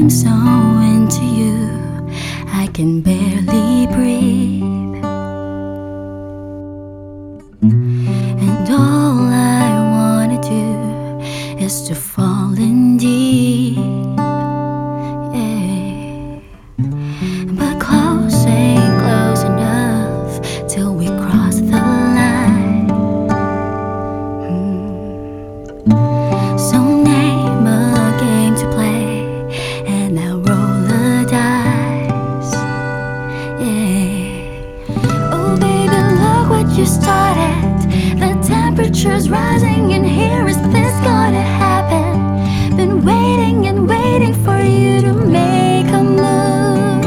I'm so into you, I can barely breathe. And all I wanna do is to you started. The temperature's rising, and here is this gonna happen. Been waiting and waiting for you to make a move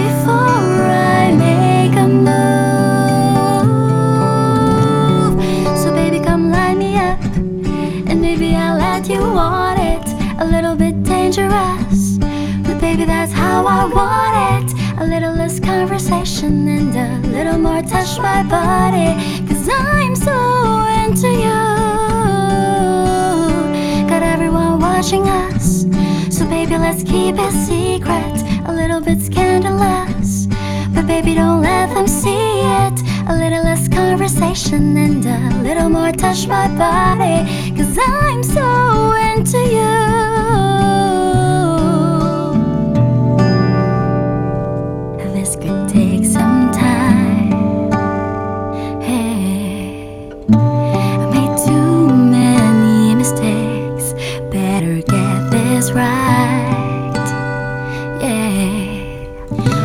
before I make a move. So, baby, come line me up, and maybe I'll let you want it. A little bit dangerous, but baby, that's how I want it. Little less conversation and a little more touch my body, cause I'm so into you. Got everyone watching us, so baby, let's keep it secret. A little bit scandalous, but baby, don't let them see it. A little less conversation and a little more touch my body, cause I'm so into you. Could take some time. Hey, I made too many mistakes. Better get this right. Yeah.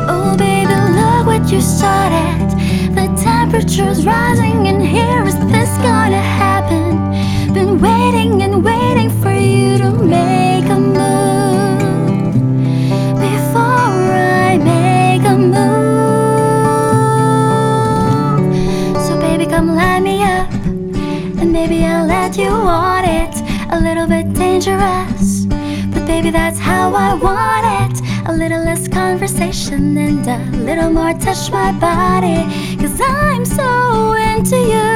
Oh, baby, look what you started. The temperature's rising, and here is this gonna happen. A little bit dangerous, but baby, that's how I want it. A little less conversation and a little more touch my body, cause I'm so into you.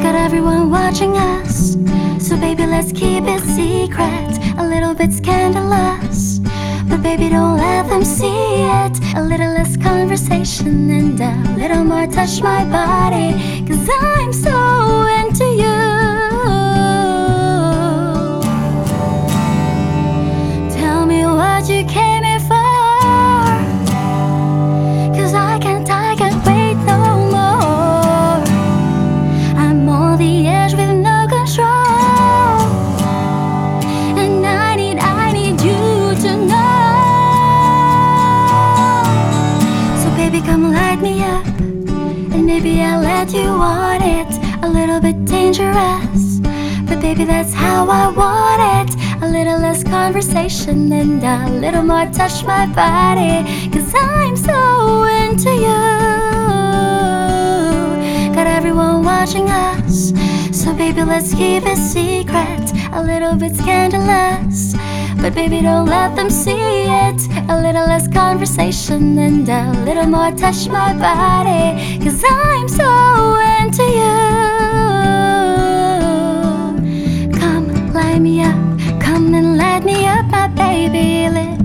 Got everyone watching us, so baby, let's keep it secret. A little bit scandalous, but baby, don't let them see it. A little less conversation and a little more touch my body, cause I'm so into you. Baby, come light me up. And maybe I'll let you want it. A little bit dangerous. But, baby, that's how I want it. A little less conversation and a little more touch my body. Cause I'm so into you. Got everyone watching us. So, baby, let's keep it secret. A little bit scandalous. But, baby, don't let them see it. A little less conversation and a little more touch my body. Cause I'm so into you. Come, light me up. Come and light me up, my baby.